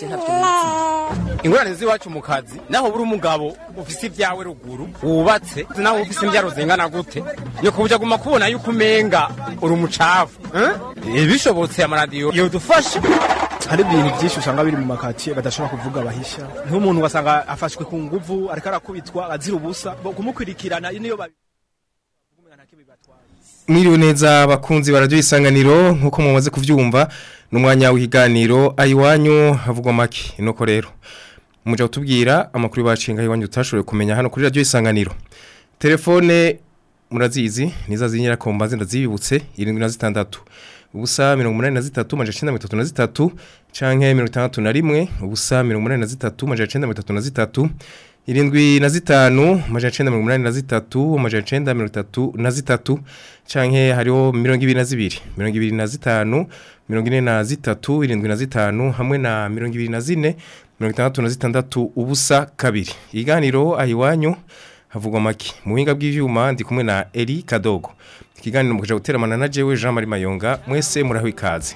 je ntavyo nizi ingorane z'iwacu mu kazi naho buri umugabo ufise ibyawe ruguru wubatse naho ufise imbyaro zingana gute. Yo kubuja guma kubona yuko umenga uri umucafu eh? bishobotse amaradiyo yodufasha hari ibintu byinshi usanga biri mu makatiye badashobora kuvuga bahisha nk'umuntu ugasanga afashwe ku nguvu ariko arakubitwa azira ubusa. Kumukurikirana niyo babi Mwiriwe neza abakunzi barajyo isanganiro nk'uko mumaze kuvyumva numwanya w'iganiro ayiwanyu havugwa make. Nuko rero muja kutubwira amakuru bacinga ayiwanyu utashoboye kumenya hano kuri radio isanganiro. Telefone murazizi niza zinyira kombaze ndazibibutse 76 ubusa 83 maja 933 canke 61 ubusa 83 maja 933 irindwi na zitanu majana icenda mirongo inani na zitatu majana icenda mirongo itatu na zitatu canke hariho mirongo ibiri na zibiri. Mirongo ibiri na zitanu mirongo ine na zitatu irindwi na zitanu hamwe na mirongo ibiri na zine mirongo itandatu na zitandatu ubusa kabiri. Ikiganiro ahiwanyu havugwa make mu buhinga bw'ivyuma ndi kumwe na Eri Kadogo. Ikiganiro mukaja guteramana na jewe Jean Marie Mayonga mwese muraho ikaze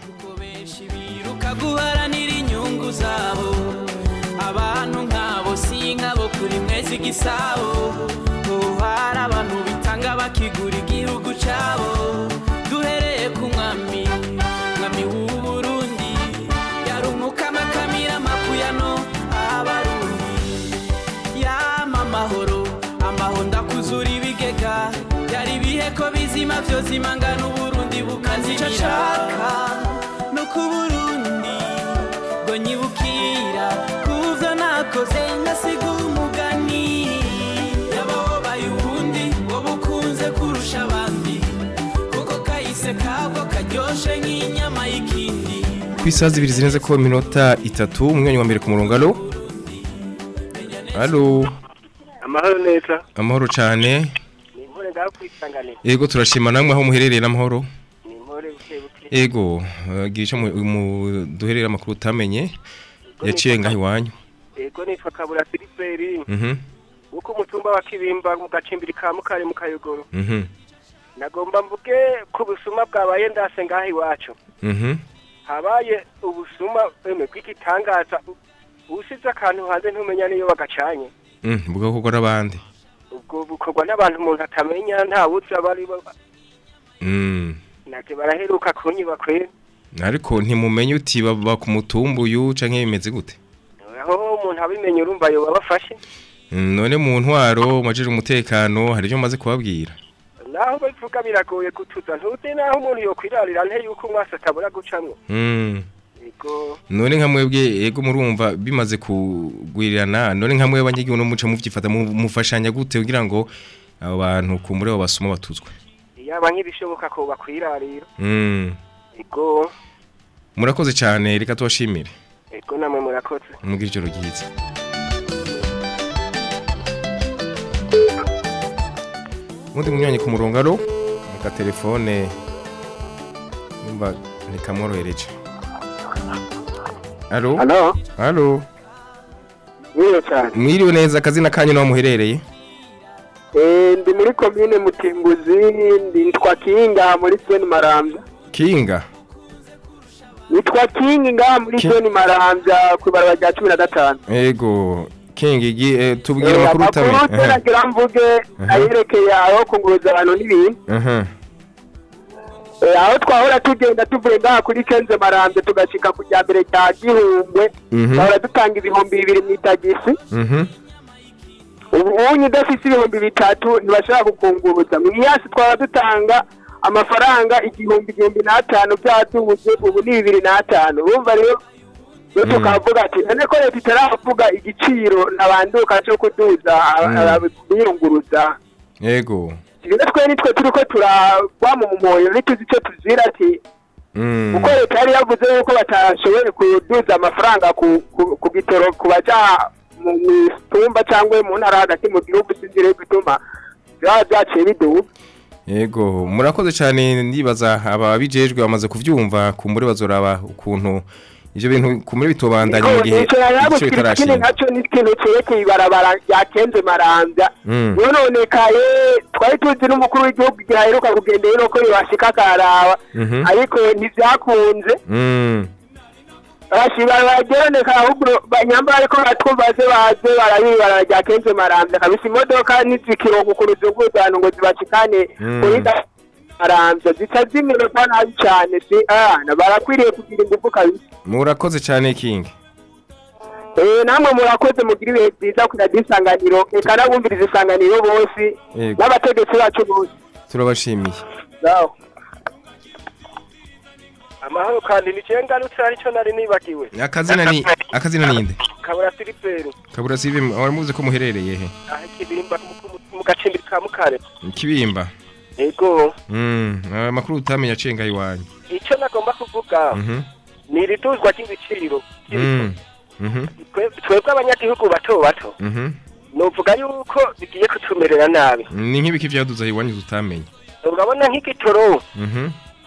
kuri mwezi gisabo hari abantu bitanga bakigura igihugu cyabo. Duhereye ku mwami mwami w'u Burundi yarumuka amakamira makuyano abarundi. Yama amahoro amahoro ndakuzura ibigega. Byari ibihe ko bizima byo zimangana uburundi bukazimira nshaka no ku burundi ngo nyibukira. Kuvyo nakoze ngasiga y'ikindi Kwisa zibiri zirenze ko minota itatu umwanya wa mbere ku murongo alo Alo amahoro neza. Amahoro cyane ni inkore ngaho kwisanganira Ego turashima namwe aho muherereye n'amahoro. Ni inkore buke buke Ego gisha mu duherera amakuru utamenye. Yaciye ngaho iwanyu. Ego nitwa kabura filiperi Mhm. Uko umutumba wa kibimba mu gacimbiri ka mukari mu kayogoro. Mhm. Nagomba mvuge ko ubusuma bwabaye ndase ngaho iwacu. Mhm. Habaye ubusuma emwe bw'igitangaza usize akantu hanze ntumenya niyo bagacanye. Mm buga koko n'abandi ubwo bukorwa n'abantu umuntu atamenya nta wuzi abari bo. Mm. Baraheruka kunyiba kwera ariko ntimumenye uti baba ku mutumbuyu canke bimeze gute? Aho umuntu abimenye urumva yoba bafashe. Mm, none mu ntwaro majije umutekano hari icyo maze kubabwira. Naho bavuga biragoye gutuza ntuzi naho umuntu yokwirarira nte yuko umwasi atabura gucamwo. Mm ego none nka mwebwe ego murumva bimaze kugwirirana none nka mwebwe abanyagihugu no muce muvyifata mu- mufashanya gute kugira ngo abo bantu kumure abo basuma batuzwe? Yaba nk'ibishoboka ko bakwirarira. Mm ego murakoze cyane reka tubashimire ego namwe murakoze. Mugira ijoro ryiza. Mundi munyanye ku murongo aro mu telefone numva nikamworohereje Alo Alo Alo Niyo cyane. Mwiriwe neza akazina kanyu naho muherereye? Eh ndi muri commune Mutimbuzi ndi nitwa Kinga muri zone Marambya Kinga? Nitwa Kinga ngaha muri zone Marambya ku ibarabara rya 15 Ego Kinga igi eh, tubwire amakuru utamenye amakuru teragira mvuge ayerekeye aho kunguruza abantu n'ibintu. Eh, aho twahora tugenda tuvuye ngaha kuri kenze marambye tugashika ku rya mbere rya gihumbwe Mhm. twahora dutanga ibihumbi bibiri mu itagisi. Mhm. Ubu unyi udafise ibihumbi bitatu ntibashobora gukunguruza mu iyasi twahora dutanga amafaranga igihumbi igihumbi n'atanu byadubuze ubu ni bibiri n'atanu. Urumva rero rero tukavuga ati none ko leta itaravuga igiciro ntabanduka cyo kuduza biyunguruza Ego rero twe nitwe turiko turagwa mu mumoyo ntituzi icyo tuzira ati kuko leta yari yavuze yuko batashoboye kuduza amafaranga ku ku- ku ku baja mu mitumba cyangwa mu ntara hagati mu gihugu sinzire gutuma byaba byaciye biduga Ego murakoze cyane ndibaza ababijejwe bamaze kuvyumva kumbure bazoraba ukuntu ivyo bintu kumuri bitobandanya mu gihe ikindi bitarashira na cyo ni ikintu cyerekeye ibarabara ryakenze marambya Mm. yononekaye twari tuzi n'umukuru w'igihugu igihe aheruka kugenda yuko yibashika akaraba Mhm. ariko ntibyakunze Mm. barageroneka ahubwo banyamba ariko batwumva se baze barabibara rya kenshi maramvya kabisa imodoka nizikiro kukuruza ubwuzano ngo zibashikane Mm. kuri da- maramvya zica ziminota nabi cane si ana barakwiriye kugira ingufu kabisa. Murakoze cyane kingi Eh, namwe murakoze mugira ibihe byiza kuri radiyo isanganiro. Eka n'abumviriza isanganiro bose n'abategetsi bacu bose. Turabashimiye. Amahoro kandi ni je ngarutse ari cyo nari nibagiwe. Akazina ni akazina ninde kabura siliveri kabura sibe waramuze ko muherereye he? Aho ikibimba mu- gacimbiri ka mukare. Kibimba. Ego mm amakuru utamenya acenga iwanyu icyo nagomba kuvuga. Mhm. Ni iriduzwa ry'ibiciro mm mhm. Twe- twebwe abanyagihugu bato bato. Mhm. Novuga yuko bigiye kutumerera nabi. Ni nk'ibiki vyaduza iwanyu tutamenye urabona nk'igitoro.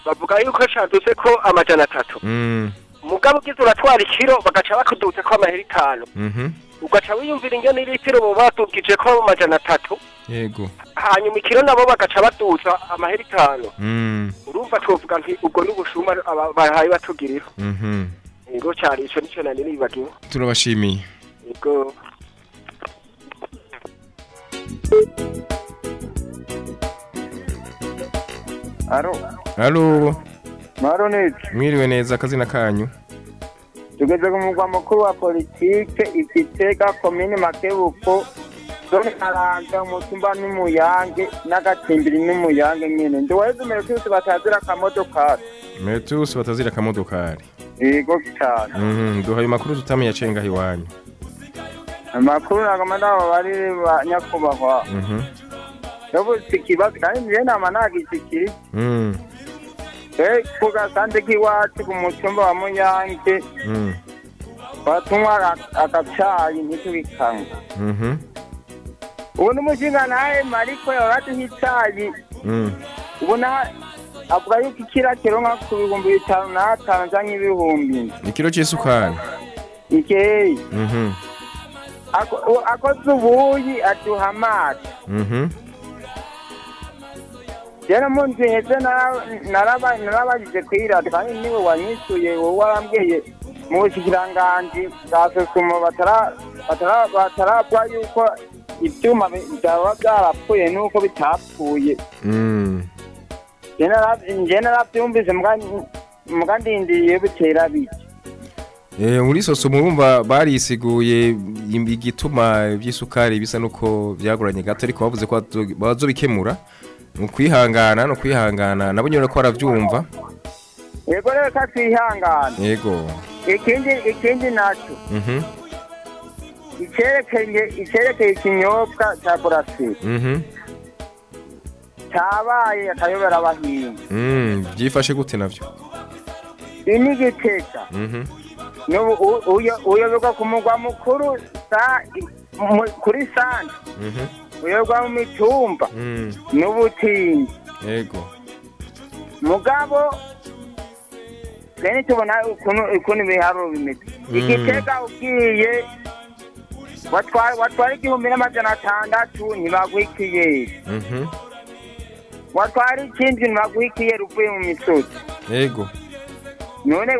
Bavuga yuko caduze ko amajana atatu. Mm. Mugabo ugize uratwara ikiro bagaca bakuduza ko amahera itanu. Mhm. Ugaca wiyumvira ingene litiro boba badugije ko amajana atatu. Yego. Hanyuma ikiro nabo bagaca baduza amahera itanu. Mm. Urumva twovuga nti ubwo n'ubushuma bahaye batugirira. Mhm. Ego cyari ico nico nari nibagiwe. Turabashimiye. Ego Aro, Halo Maronit, mwiriwe neza akazina kanyu. Tugeze ku mugwa mukuru wa politike Igitega komine Makebuko zone Karanga umutumba n'umuyange n'agacimbiri n'umuyange nyene ndiwaheze umerekuse batazira akamodoka Metus batazira kamodokari. Yego cyane. Mhm duhaye makuru tutamenya acenga iwanyu amakuru nagoma ndabo bari ba nyakubahwa. Mhm. Yabuze ikibazo kandi njye nama nagishikiri mm eh ku gasande k'iwacu ku mutumba wa muyange mm. Batunywa agacayi ntitubikanywa mhm ubu n'umushinga nawe mariko yabaduha mm. Ubona avuga yuko ikira kironka ku bihumbi bitanu n'atanu canke ibihumbi ikiro c'isukari ikeyi mhm u- akoze ubuyi aduha amazi rero mu nzu heze nara- naraba- narabajije kwirata kandi ni we wanyisuye wowe warambwiye mu bushikiranganji bwa sosumo batara- batara- batarabwa yuko ivyuma bi- vyaba vyarapfuye nuko bitapfuye. Mm. Nje naravyumvise muga ndindiriye butera biki Eh muri soso murumva barisiguye igituma by'isukari bisa nuko byagoranye gato ariko bavuze ko bazo- bazobikemura. Mu kwihangana no kwihangana nabo nyine ko baravyumva yego rero ka twihangane yego. Ikindi ikindi naco mhm. Icerekeye icerekeye ikinyobwa ca burasiri mhm. Cabaye akayobera abahinga mm byifashe gute navyo ini giteka mhm uyoberwa ku mugwa mukuru kuri sante uyoberwa mu mitumba mm. n'ubutinyi yego mugabo rero tubona ukuntu ibiharuro bimeze igitega ugiye watwara igihumbi n'amajana atandatu mhm. Watwara ikindi ntibaguha ikiyeri uvuye mu misozi yego none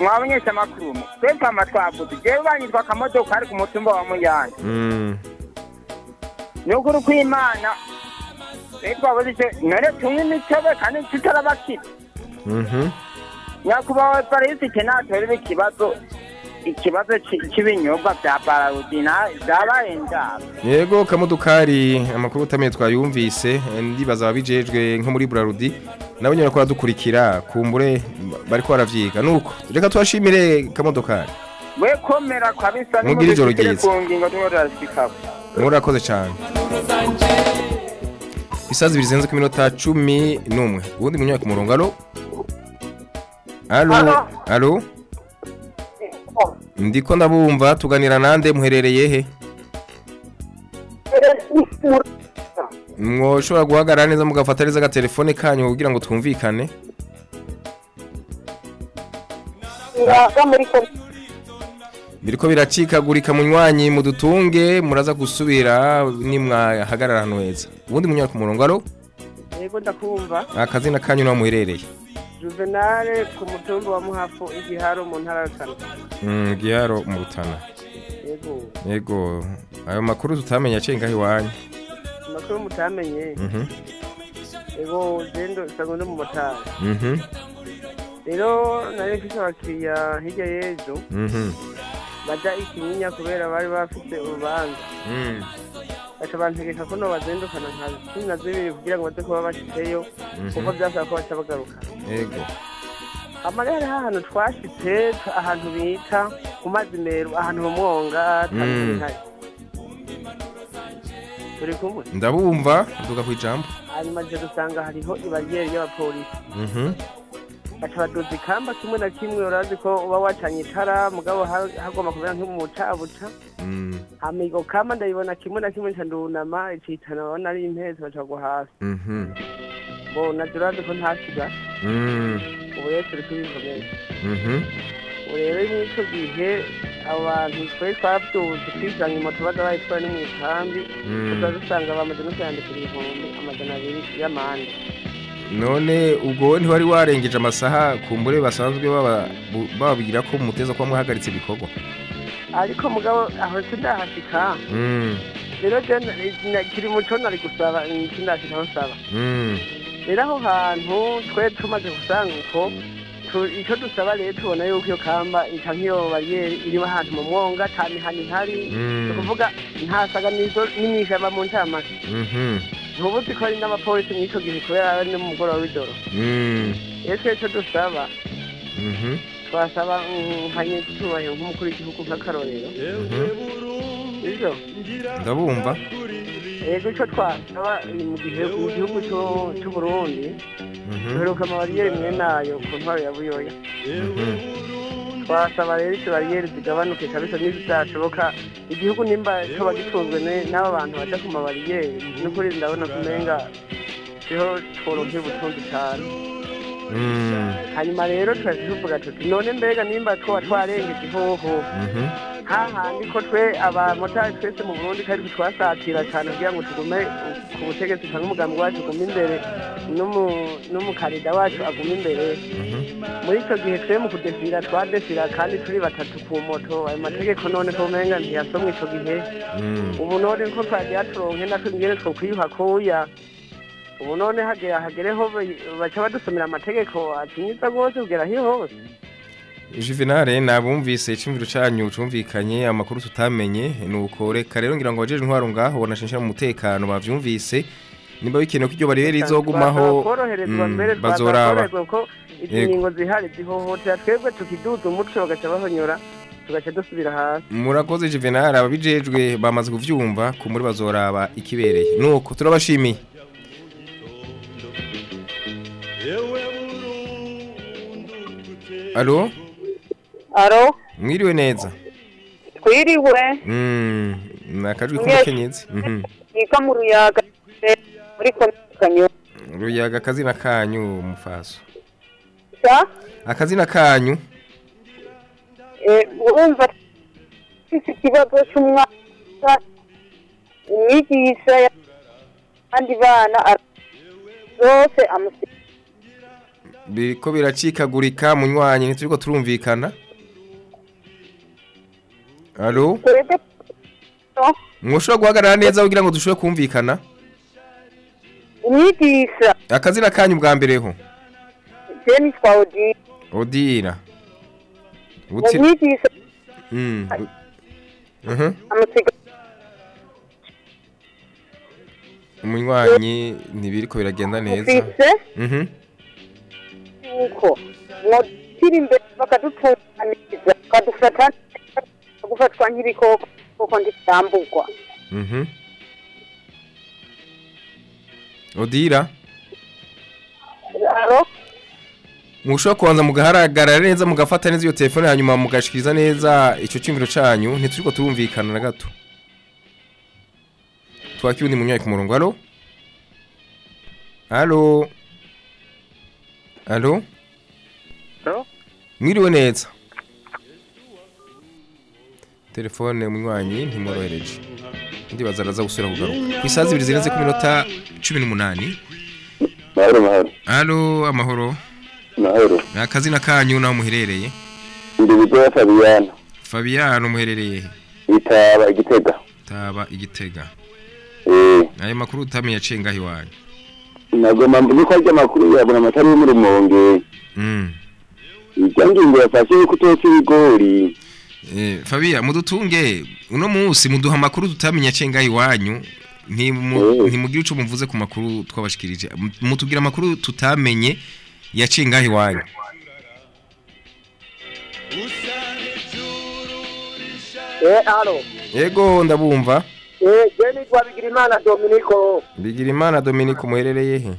mwabonyesha amakuru twe twama twavuze jewe banyitwa akamodoka ari ku mutumba wa muyange mm. Ni ukuri kw'imana rero twabuze icyo tunywe imitobe kandi tutarabakira nyakubahwa parisike natorera ikibazo ikibazo ci- cy'ibinyobwa bya bararudi na- byabaye njaba yego kamodokari amakuru utamenye twayumvise ndibaza ababijejwe nko muri Brarudi nabo nyine ko dukurikira kumbure bariko baravyiga nuko reka twashimire kamodokari we komera kabisa nimubishikire ryiza. ku ngingo tumwe turashikako murakoze cyane. Isazi ibiri zirenze ku minota cumi n'umwe. Ubundi munyanya ku murongo alo alo alo ndiko ndabumva tuganira nande muherereye he? Mwoshobora guhagarara neza mugafata neza agatelefone kanyu kugira ngo twumvikane? Biriko biracikagurika munywanyi mudutunge muraza gusubira nimwahagarara ahantu heza ubundi munyanya ku murongo alo? Yego ndakumva. Akazina kanyu naho muherereye? Juvenale ku mutumba wa muhafu igiharo mu ntara ya kane Mm, giharo mu rutana yego. Yego. Ayo makuru tutamenya acenga iwanyu amakuru mutamenye? Mhm. Yego gendo ndi mu motari. Mhm. Rero nari mfite abakiriya hirya y'ejo. Mhm. Baja ikinyinya kubera bari bafite urubanza. Mm. baca bantegeka ko nobazindukana nka cumi na zibiri kugira ngo baze kuba bashitseyo kuko byasaba ko baca bagaruka. Hariho ahantu twashitse ahantu bita ku mazi meru ahantu mu mwonga turi kumwe. Ndabumva duga ku ijambo. Hanyuma je dusanga hariho ibariyeri y'abapolisi. Mhm baca baduza ikamba kimwe na kimwe urazi ko uba wacanye itara mugabo ha- hagomba kubera nk'umucabuca. Mm. hama igo kamba ndayibona kimwe na kimwe ndunama icitana babona ari impezi baca kugwa hasi. Mhm. Bo naje urazi ko ntasiga Mm. ubu rero turi kubikomeza mhm. Ubu rero muri ico gihe abo bantu twari twavyuze twisanga imoto baza bayitwara ni mw'ikambi Mm. tuza dusanga bamaze no kuyandikira ibihumbi amajana abiri y'amande. None ubwo wowe ntiwari warengeje amasaha kumbure basanzwe baba- bu- bababwira ko muteza kuba mwahagaritse ibikorwa ariko mugabo aho sindahashika Mm. rero kiri muco nari gusaba sindashika aho nsaba Mm. rero aho hantu twe tumaze gusanga uko ico dusaba rero tubona yuko iyo kamba ica nk'iyo bariyeri irimo ahantu mu mwonga ata mihana ihari Mm. ni ukuvuga nta saganizo n'imyishamba mu ncamake Ntubu uzi ko hari n'abapolisi muri ico gihe kubera ari no mu mugoroba w'ijoro Mm. rero twe ico dusaba twasaba nka nyitubahiro nk'umukuru w'igihugu nk'akarorero ndabumva yego ico twasaba mu gihe mu gihugu co- c'uburundi Mhm. duheruka amabariyeri mwe na yo ku ntwaro ya buyoya Mhm. twasaba rero izo bariyeri zigabanuke kabisa n'izitashoboka igihugu nimba coba gitunzwe n'aba bantu baja ku mabariyeri n'ukuri ndabona kumenga siho tworonkeye ubutunzi cane Mm. Hanyuma rero twaje tuvuga tuti none mbega nimba twoba twarengeje ihoho Mhm. hahandi ko twe abamotari twese mu burundi kandi twasatira cyane kugira ngo tugume ku butegetsi cyangwa umugambi wacu ugume imbere n'umu- n'umukarida wacu agume imbere Mhm. muri icyo gihe twe mu kudefira twadefira kandi turi batatu ku moto ayo mategeko none ko umenga ntiyasomwe icyo gihe Mm. ubu none ko twagiye turonke natwe ngene two kwiyuha kuya ubu none hagera hagereho ba- baca badusomera amategeko acinyiza rwose kugera hiyo hose. Juvenal nabumvise icumviro canyu cumvikanye amakuru tutamenye nuko reka rero ngira ngo abajeje intwaro ngaho banashinshira mu mutekano bavyumvise. Nimba bikenewe ko iryo bariyeri rizogumaho mm, bazoraba twakoroherezwa ko izi Yego. ngingo zihari zihohotera twebwe tukiduza umuco bagaca bahonyora tugaca dusubira hasi. Murakoze Juvenal ababijejwe bamaze kuvyumva ku muri bazoraba ikibereye nuko turabashimiye. Alo? Aro mwiriwe neza. Twiriwe Mm, nakajwi k'umukenyezi Mhm. yika mu ruyaga muri komisiyo ruyaga akazina kanyu mufaso. Sa? Akazina kanyu urumva ufite ikibazo cy'umwaka umwigisha abandi bana zose amusiga biriko biracikagurika munywanyi ntituriko turumvikana. Alo mwoshobora guhagarara neza kugira ngo dushobore kumvikana? Umwigisha. Akazina kanyu bwa mbere ho? Jeni twawudi odira Uti umwigisha mm. Mhm. amusiga Umunywanyi ntibiriko biragenda neza. Yuko mwotira imbere bakadutunganiriza bakadufata gufatwa nk'ibikoko kuko nditambugwa. Mhm. Odira? Mushobora kubanza mugaharagara neza mugafata neza iyo telefone hanyuma mugashikiriza neza ico cyumviro canyu. Ntituriko turumvikana na gato. Twakira undi munywayi ku murongo. Alo alo alo Alo? mwiriwe neza telefone umunywanyi ntimworohereje ndibaza araza gusubira kugaruka ku isaha zibiri zirenze ku minota cumi n'umunani mahoro mahoro alo amahoro mahoro akazina kanyu naho muherereye ndi bigoya fabiyana Fabiano muherereye he bitaba igitega taba igitega eh ayo makuru utamenye yaciye ngaho iwanyu nagoma niko arya makuru yabona amatari yo mu rumonge mm. ibyangingo yafashe yuko utotse ibigori Eh, Fabia mudutunge. Uno munsi muduha amakuru tutamenya cenga iwanyu. Ntimu- ntimugire ico muvuze ku makuru twabashikirije. Mutubwira amakuru tutamenye yacenga iwanyu. Eh, alo. yego ndabumva. Eh, je nitwa Bigirimana Dominico. Bigira imana Dominique muherereye he?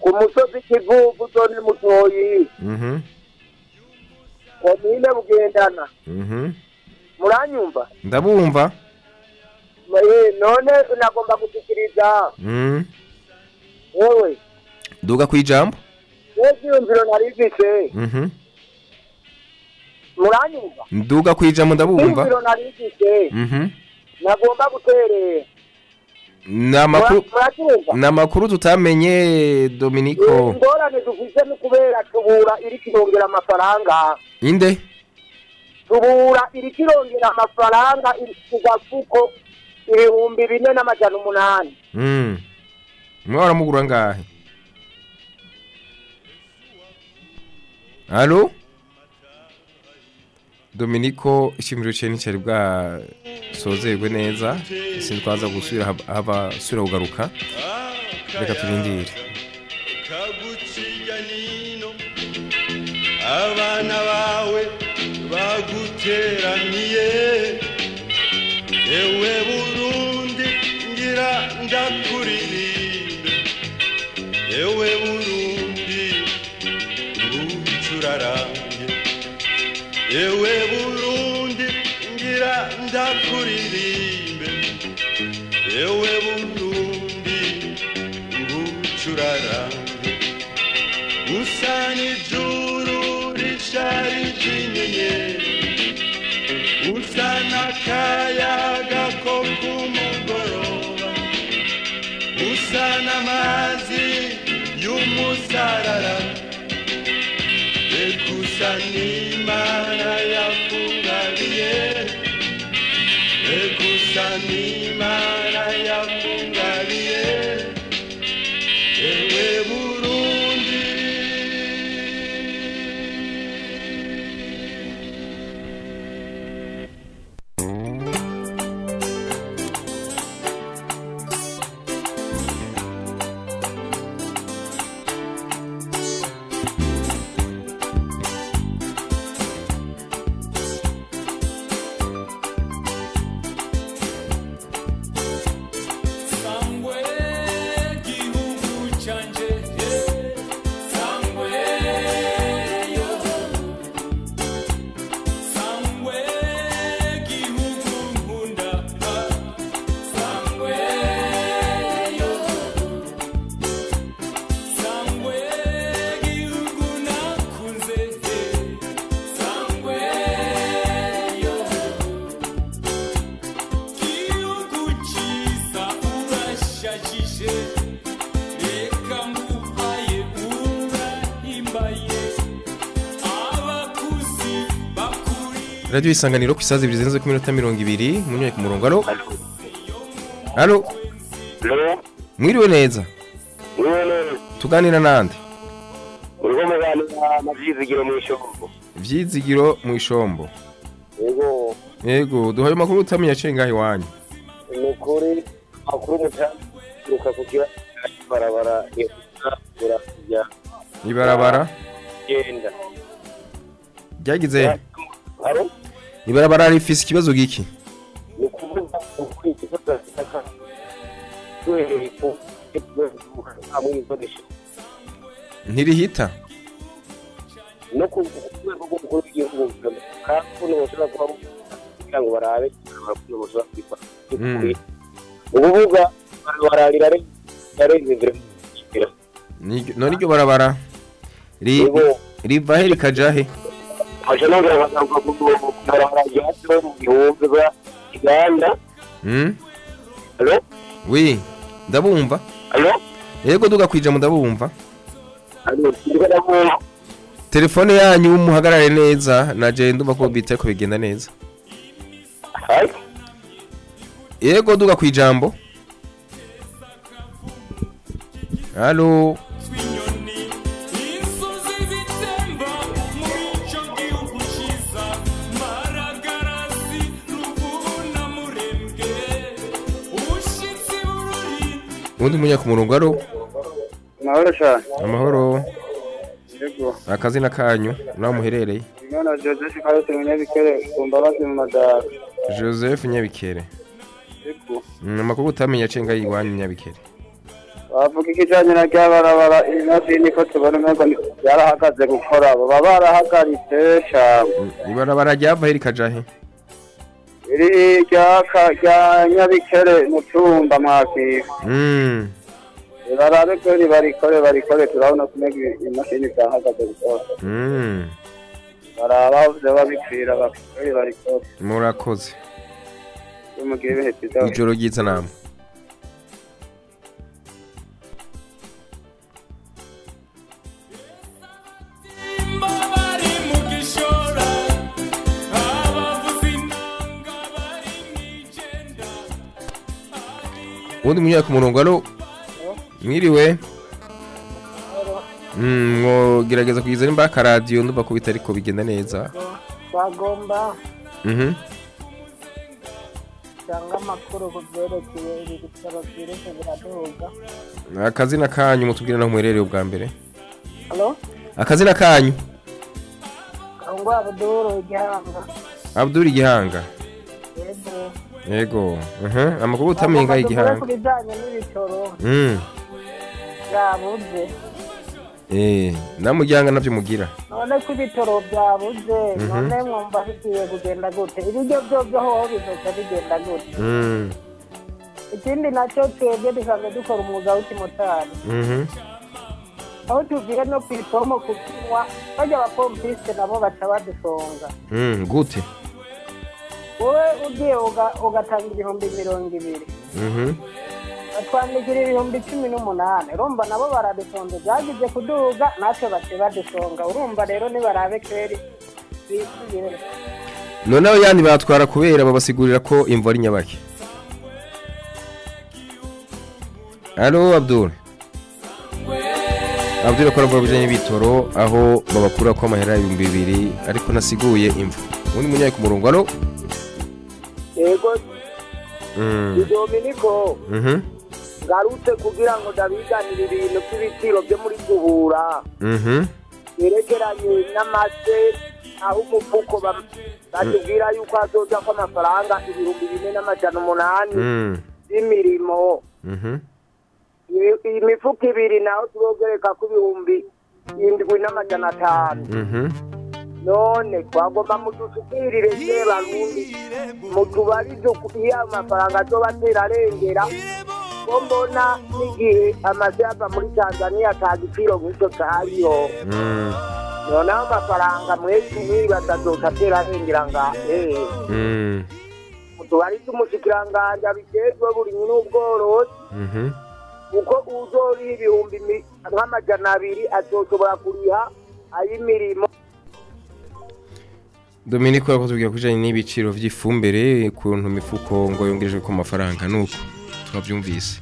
Ku musozi Kivuvu zone Mutoyi. Mhm. Komine Bugendana. Mhm. Muranyumva? Ndabumva. Eh, none nagomba gushikiriza mhm. Wewe? Duga kwijambo n'iziyumviro narifise mhm. Muranyumva? Nduga kwijambo ndabumva. Iziyumviro narifise nagomba guterera muracyumva namakuru tutamenye Dominico ingorane dufise ni kubera tubura iriko irongera amafaranga inde tubura iriko irongera amafaranga iri ku gafuko ibihumbi bine n'amajana umunani Mm. Mwe waramugura ngahe? Allo? Dominico ishimiro cye nticari bwa sozerwe neza sinzi kwaza gusubira sura kugaruka. Reka turindire. Abana bawe baguteraniye. Ewe burundi ngira ndakuririmbe ewe burundi ewe burundi ngira ndakuririmbe ewe Radio isanganiro ku isazi bizenze ku minota 20 munye ku murongo. Allo Allo Mwiriwe neza? Tuganira nande urwo muganira na vyizigiro mu ishombo. Vyizigiro mu ishombo. Yego. Yego duhaye makuru utamenya cenga iwanyu? Ni ukuri amakuru mutaruka kugira Ibarabara ryagize haro Ibarabara rifise ikibazo giki? Ni ukuvuga ukwikiza kitaka duhereye ku ntirihita? No ku rwego rw'umukuru w'igihugu kandi ukuntu bashobora kuba kugira ngo barabe ukuntu bashobora yarenze imbere mu kigera Niryo- none iryo barabara ri riva he rikaja he? Aje nongera nkagaruka ku barabara ryacu mu bihumbi bwa uganda? Oui, ndabumva. Yego duga kwija ndabumva. Allo, ndiko ndabumva. telefone yanyu muhagarare neza naje ndumva ko bita ko bigenda neza yego duga ku ijambo halo ubundi munya ku murongo aro amahoro. Cyane amahoro akazina kanyu naho muherereye. Imana joseph kayote munyabikere ku mbabazi mu madara. Joseph nyabikere. Yego. Mm, amakuru utamenya cenga yiwanyu nyabikere. Bavuga ikijanye na ryabarabara inasi niko tubona umengo ni- byarahagaze gukora baba barahagaritse cane ibarabara ryava he rikaja he? Rya nyabikere mu cumba mwakira Mm, barabe ko barikore barikore. Turabona kumenya imashini zahagaze gukora mm, baraba vyoba bipfira bakore barikore. Murakoze. Ijoro ryiza ubundi munya ku murongo aro mwiriwe mwogerageza kugiza nimba akaradiyo ndumva ko bitari ko bigenda neza. Bagomba Mhm. cyangwa amakuru ku byerekeye ibi bitaro byireke biraduhuga akazina kanyu mutubwire naho muherereye ubwa mbere. Akazina kanyu. Kangwa abuduru igihanga abdul igihanga yego Mhm, amakuru utamenye ngaho ku igihanga bijyanye n'ibitoro byabuze eh namujyanga navyo mugira? None ko ibitoro byabuze Mhm. none mwumva bigiye kugenda gute. Ibiryo byo byo hoho bizoca bigenda gute. Mm, ikindi na cyo twebwe dusanzwe dukora umwuga w'ikimotari mhm. aho tuvuye no ku ipomo kukinywa bajya abapompiste nabo baca badusonga. Mm, gute. Wowe ugiye uga- ugatanga ibihumbi mirongo ibiri. Mhm. batwandikira ibihumbi cumi n'umunani. Urumva nabo baradusonze byagize kuduga natwe bace badusonga urumva rero nibarabe bisubire noneho yandi batwara kubera babasigurira ko imvo ari nyabake. Halo abdul. Abdul ko aravuga bijanye n'ibitoro aho babakura ko amahera ibihumbi bibiri ariko nasiguye imvo ubundi munyaye ku murongo halo yego Mm, ni dominiko mhm, ngarutse kugira ngo ndabiganire ibintu by'ibiciro byo muri guhura mhm, byerekeranye n'amase aho umufuko batubwira yuko hazoza ko amafaranga ibihumbi bine n'amajana umunani mm, by'imirimo mhm. Imi- imifuko ibiri naho turogereka ku ibihumbi indwi n'amajana atanu. None twagomba mudusukirire se barundi. Mutubarize iyo ayo mafaranga azoba atera arengera. Ko mbona n'igihe amase ava muri tanzaniya ata giciro nk'icyo cyariho Mm, noneho amafaranga mwese mwibaza azoca atera arengera nga eh. Mm, mutubarize umushikiranganji abijejwe burimyi n'ubworozi kuko uzoriha ibihumbi nk'amajana abiri azoshobora kuriha ay'imirimo. Dominique yakotubwira kujanye n'ibiciro vy'ifumbire ukuntu imifuko ngo yongerejwe ku mafaranga nuko twavyumvise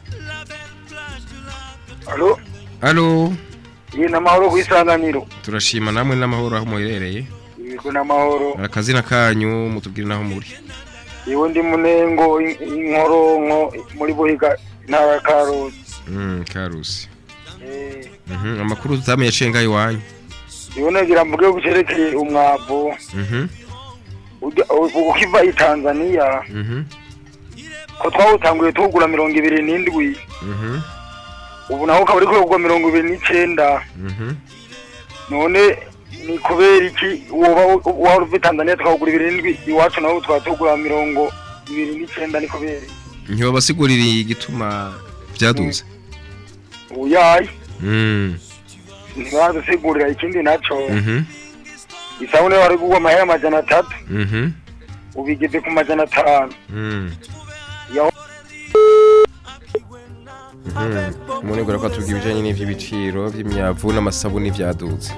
alo halo iyi ni amahoro ku isanganiro. Turashima namwe n'amahoro aho muherereye. Yego ni amahoro akazina kanyu mutubwire naho muri. Yewe ndi munengo in- inkoronko muri buhiga intara ya karusi. Mm, karusi. Eh, Mhm, amakuru tutamenye cenga iwanyu. Yewe nagira mvuge ku cerekeye umwavu. Mhm, ujya- u- ukiva i tanzaniya mhm, ko twawutanguye tuwugura mirongo ibiri n'indwi. Mhm, ubu naho ukaba uriko kugwa mirongo ibiri n'icenda mhm. none ni kubera iki woba wahora uva i tanzaniya tukawugura ibiri n'indwi iwacu naho twaba tugura mirongo ibiri n'icenda ni kubera iki? ntibabasiguririye igituma vyaduze uyaye Mm, ntibadusigurira ikindi naco mhm, isabune wari kugwa amahera amajana atatu mhm, ubigeze ku majana atanu yaho umuntu igora ko atubwira ibijyanye n'iby'ibiciro by'imyavu n'amasabuni byadutse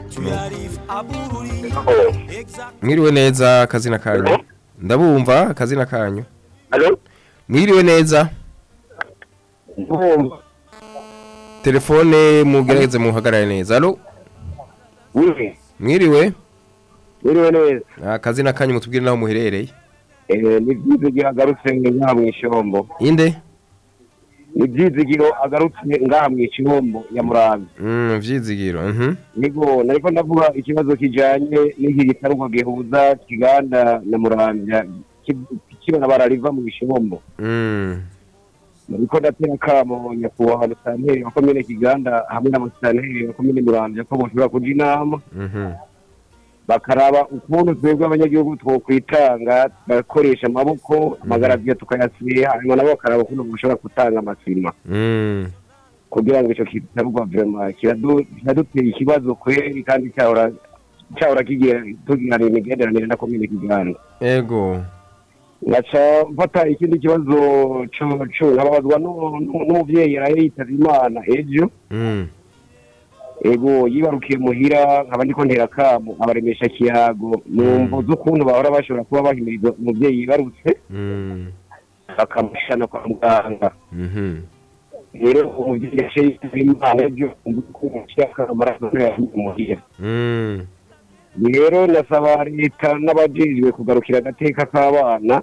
mwiriwe neza akazina kanyu? Ndabumva akazina kanyu. Mwiriwe neza? Telefone mugerageze muhagarare neza. Alo mwiriwe? Mwiriwe neza. Akazina kanyu mutubwire naho muherereye. Eh, ni byizigiro agarutse ngaha mu ishombo. Inde? Ni byizigiro agarutse ngaha mu ishombo ya murambi Mm, vyizigiro mhm. Nigo nariko ndavuga ikibazo kijanye n'iki gitarugwa gihuza kiganda na muramvya ki- kibona barariva mu ishombo. Nariko ndatera kamo nyakubahwa musanteri wa komine kiganda hamwe n'amusanteri wa komine muramvya ko boshobora kuja inama Mhm. bakaraba ukuntu twebwe abanyagihugu twokwitanga tugakoresha amaboko amagaraviyo tukayasiha hanyuma nabo bakaraba ukuntu boshobora gutanga amasima Mm. kugira ngo ico kitarugwa kiradu- kiradutera ikibazo kweri kandi cyahora kigira tugirana imigenderanire na komine kiganda Ego. Ngaca mfata ikindi kibazo nkababazwa nu- nu- n'umuvyeyi yaraye yitavye imana ejo Mm. ego yibarukiye muhira nkaba ndiko ntera kamo abaremesha kiyago numva z'ukuntu bahora bashobora kuba bahimiriza umuvyeyi yibarutse Mm. bakamushana kwa muganga Mhm. rero umuvyeyi yaciye yitavye imana ejo umva ukuntu amaraso yahiye muhira Mm. Rero nasaba leta n'abajejwe kugarukira agateka k'abana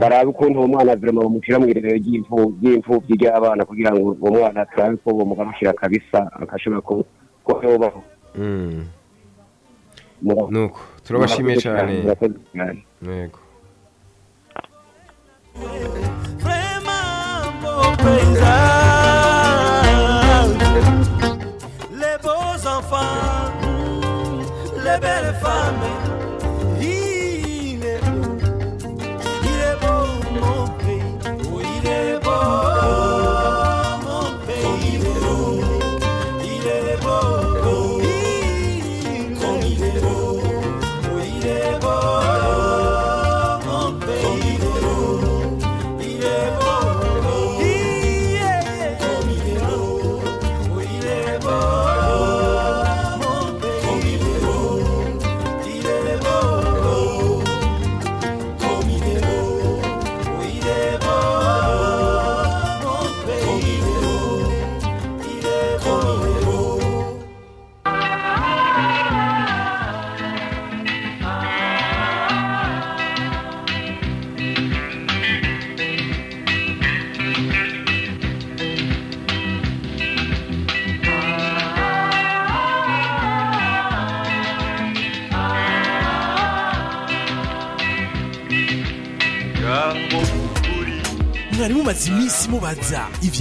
barabe ukuntu uwo mwana vrema bamucira mu irerero ry'imfu- ry'imfuvyi ry'abana kugira ngo uwo mwana turabe ko bomugarukira kabisa agashobora ku- ko yobaho Mm. Nuko turabashimiye cyane. Yego.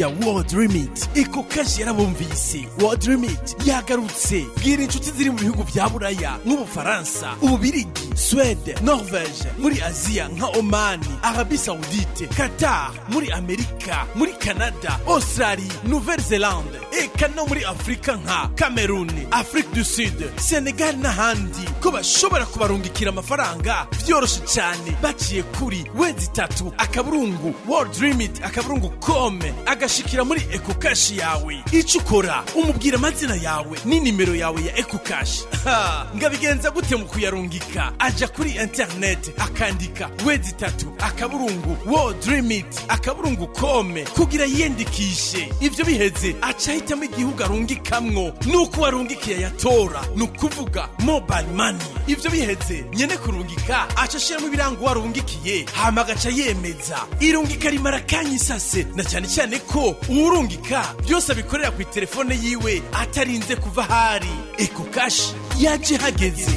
Ibya world remit. Eko kashi yarabumvise. World remit yagarutse. Bwira inshuti ziri mu bihugu bya buraya nk'ubufaransa ububirigi swede norvege muri aziya nka omani arabi saudite qatar muri amerika muri canada australie nouvelle zelande eka no muri afurika nka cameroon afrique du sud senegal n'ahandi. Ko bashobora kubarungikira amafaranga byoroshye cyane baciye kuri wezi itatu akaburungu world remit akaburungu kome agashikira muri eco cash yawe. Icyo ukora umubwira amazina yawe n'inimero yawe ya eco cash Ha, ngabigenza gute mu kuyarungika? Aja kuri internet akandika wezi itatu akaburungu world remit akaburungu kome kugira yiyandikishe. Ivyo biheze aca ahitamo igihugu arungikamwo. Nuko warungikiye yatora ni ukuvuga mobile money. Ivyo biheze nyene kurungika aca ashiramo ibirango warungikiye hama agaca yemeza. Irungika rimara kanya isase na cyane cyane ko uwurungika byose abikorera ku telefone yiwe atarinze kuva ahari. Eko kashi yaje hageze.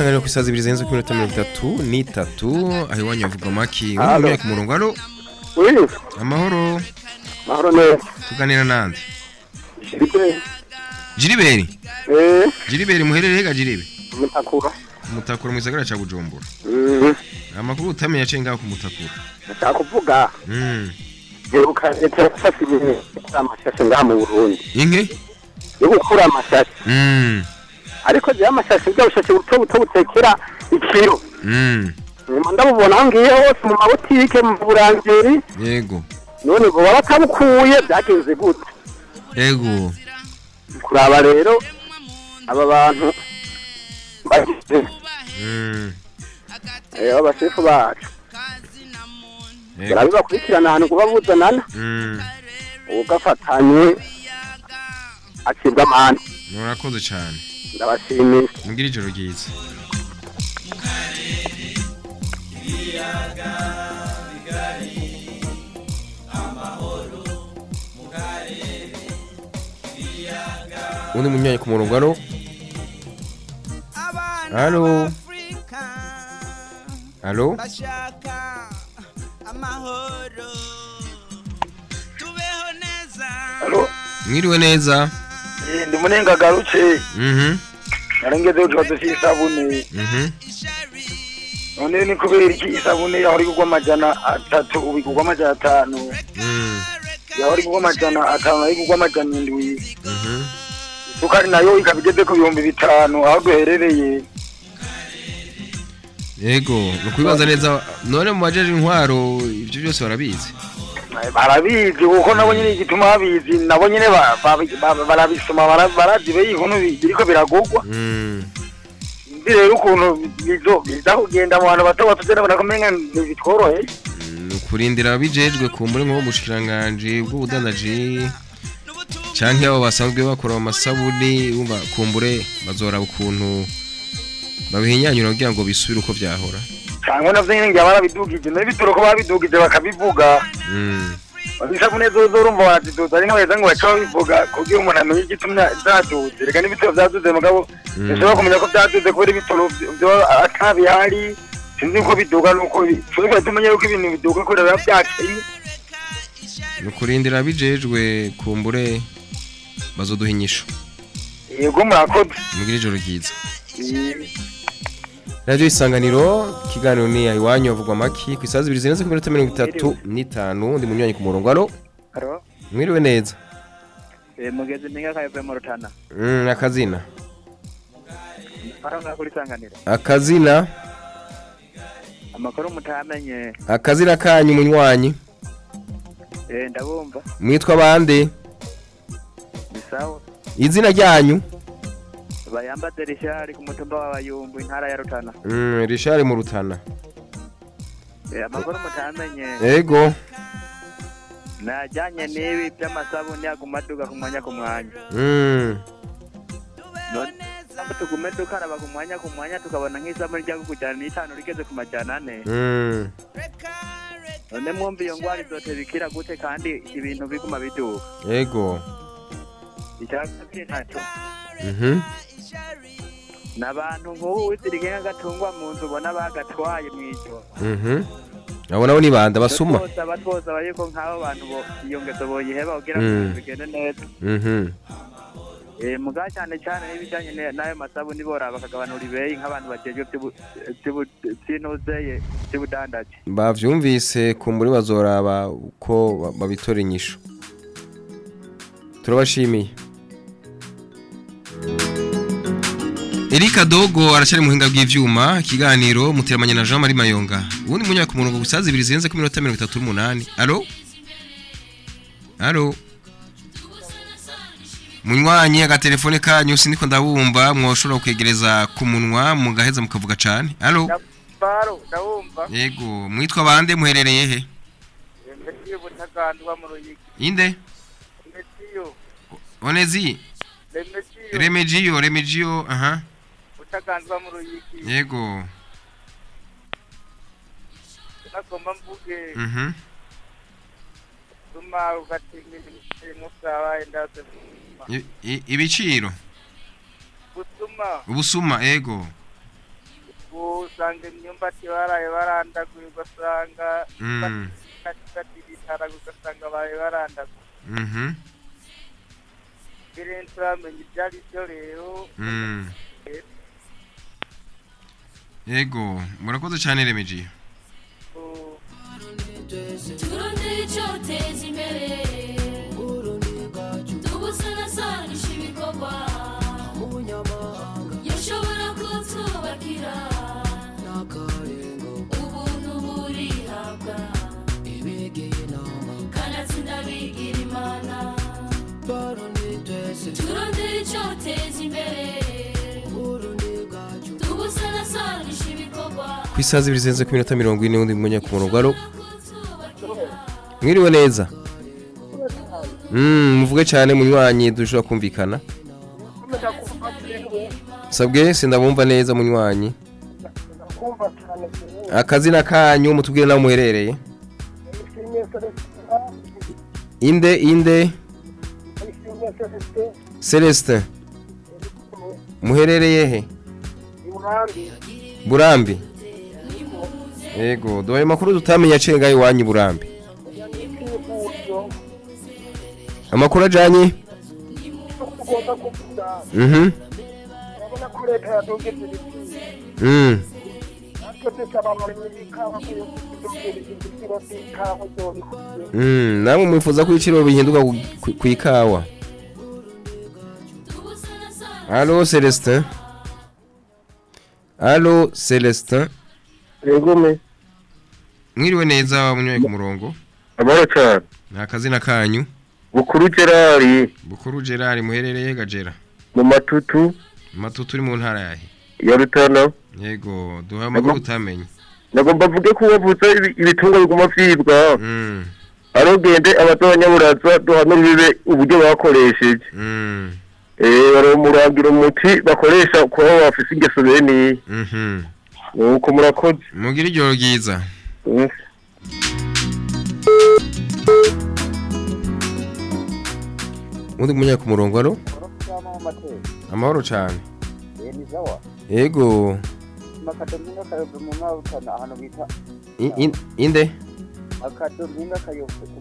Isanganiro ku isazi ibiri zirenze ku minota mirongo itatu n'itatu. Aho iwanyu maki wumva ku murongo Oui, amahoro. Mahoro neza. tuganira nande Jiribe Jiriberi Eh, Jiriberi muherereye ga Jiribe mutakura. mutakura mu gisagara ca Bujumbura. Mhm. amakuru utamenya aciye ngaho ku mutakura? Ndashaka kuvuga. Mm. Heruka leta yafashe ibintu. Amashashe ngaha mu Burundi. inke? Yo gukura amashashe. Ariko je amashashe bwa bushashe buto buto butekera ikiro. mm. Ndabubona aho ngiye hose mu mabutike mu burangeri. Yego. None ngo baba batabukuye byagenze gute? Yego. Kuraba rero aba bantu bagize. Mm. Abashefu bacu. Barabibakurikirana ahantu kuba buzanana. Mm. Ugafatanye acibwa amande. Murakoze cyane. Ndabashimiye mugire ijoro ryiza. Undi munyanya ku murongo amahoro tubeho neza mwiriwe neza? Ndi munenga garuke mhm. Narengeze utuba dufite isabune mhm. None ni kubera iki isabune yahora igurwa amajana atatu ubu igurwa amajana atanu mm yahora igurwa amajana atanu na yo igurwa amajana indwi mhm. Isukari na yo ikaba igeze ku bihumbi bitanu aho duherereye yego ni ukubibaza neza none mu bajeje intwaro ibyo byose barabizi barabizi kuko nabo nyine igituma babizi nabo nyine ba- ba- ba- barabisoma bara- barazi be inkunu biriko biragurwa mm nzi rero ukuntu biza kugenda mu bantu bato bato ugenda barakumenga ntibitworoheye ni ukurindira abijejwe ku mbure nko bushikiranganji bw'ubudandaji canke abo basanzwe bakora amasabuni bumva kumbure bazoraba ukuntu babihinyanyura kugira ngo bisubire uko vyahora cyangwa navyo nyine ngira barabidugije na yo bitoro ko babidugije bakabivuga. Mm isabune zozo urumva baraziduza ari nk'abeza ngo baca babivuga kugira umuntu amenye igitumye zaduze. Reka n'ibitoro vyaduze mugabo Mm. dushobora kumenya ko vyaduze kubera ibitoro atabihari. Sinzi uko biduga nuko tubikora tumenye yuko ibintu biduga kubera biba vyakenye ni ukurindira abijejwe kumbure bazoduha inyishu yego murakoze. Mugire ijoro ryiza. Radiyo isanganiro ikiganiro ni iwanyu havugwa amaki ku isazi ibiri zirenze ku minota mirongo itatu n'itanu ndi munywanyi ku murongo Haro, mwiriwe neza. Eh, mugezi mpinga kayivuye mu rutana. mm, akazina akazina Amakuru mutamenye, akazina kanyu munywanyi. Eh, ndabumva. mwitwa bande? Izina ryanyu? Bayamba rishari ku mutumba wa Bayumbu intara ya Rutana. mm, rishari mu rutana Eh, amakuru mutamenye, yego najanye n'ibi by'amasabuni aguma aduga ku mwanya ku mwanya. mm, None tugume dukaraba ku mwanya ku mwanya tukabona nk'isabuni rya kujana n'itanu rigeze ku majana ane. mm. None mwumva iyo ngwara izote bikira gute kandi ibintu biguma biduka ego Icya kabiri naco mhm n'abantu nk'ubu wizirike nk'agatungwa mu nzu ubona bagatwaye mu ijoro. Mhm. Abo nabo ni bande? Basuma batwoza batwoza yuko nk'abo bantu iyo ngeso boyiheba kugira ngo Mm. bigende neza. Mhm. Eh, muga cyane cyane n'ibijyanye n'ayo masabuni bora bakagabanura ibeyi nk'abantu bagejwe by'inuzeye by'ubudandaji. Bavyumvise kumbure bazoraba uko ba- babitora inyishu. Turabashimiye. Erika Dogo aracari muhinga bw'ivyuma ikiganiro muteramanye na Jean Marie Mayonga ubundi munya ku murongo gusaza ibiri zirenze ku minota 38 allo allo Munywanye agatelefone kanyu siniko ndabumva mwoshora kwegereza ku munwa mugaheza mukavuga cyane. allo baro ndabumva Yego mwitwa bande muherereye he? Butagandwa mu ruyigi. Inde? Onezi? Remedio. remegiyo remegiyo aha utaganzwa mu ruyiki yego. Nagomba mvuge. Mhm. Tuma indase I- i- ibiciro? Gutuma ubusuma yego. Usanga imyumbati baraye barandaguye ugasanga Mm. katibitara ugasanga baye barandaguye mhm. Birenze turamenya ibyo ari byo rero. Mm. Yego murakoze cyane remegiyo turondere icyoteza imbere. Isaha zibiri zirenze ku minota mirongo ine undi munya ku murongo alo mwiriwe neza? Mm, muvuge cyane munywanyi dushobora kumvikana. Sabwe sindabumva neza munywanyi akazina kanyu mutubwire naho muherereye. Inde inde. Celestin muherereye he? Burambi. Yego duhaye amakuru tutamenya aciye ngaho iwanyu burambi. Amakuru ajyanye mhm. Byobikuye mm namwe mwifuza ko ibiciro bihinduka ku- ikawa. Allo Celestin? Allo Celestin? Yego. Mwiriwe neza munywaye ku murongo. Amahoro cyane. Nta kazina kanyu. Bukuru Gerard. Bukuru Gerard muherereye gajera? Mu matutu. Matutu uri mu ntara yahe ya Rutana. Yego duha amakuru utamenye. Nagomba mvuge ko wavuze ibi- ibitungwa biguma vyibwa. Mm. Arogende abazabanyaburaza duhanura bibe uburyo bakoresheje. mm. Eh baramuragira umuti bakoresha kuba bafise ingeso bene Nuko murakoze. Mugira ijoro ryiza Mm. Undi munywaye ku murongo alo Amahoro cyane Yego inde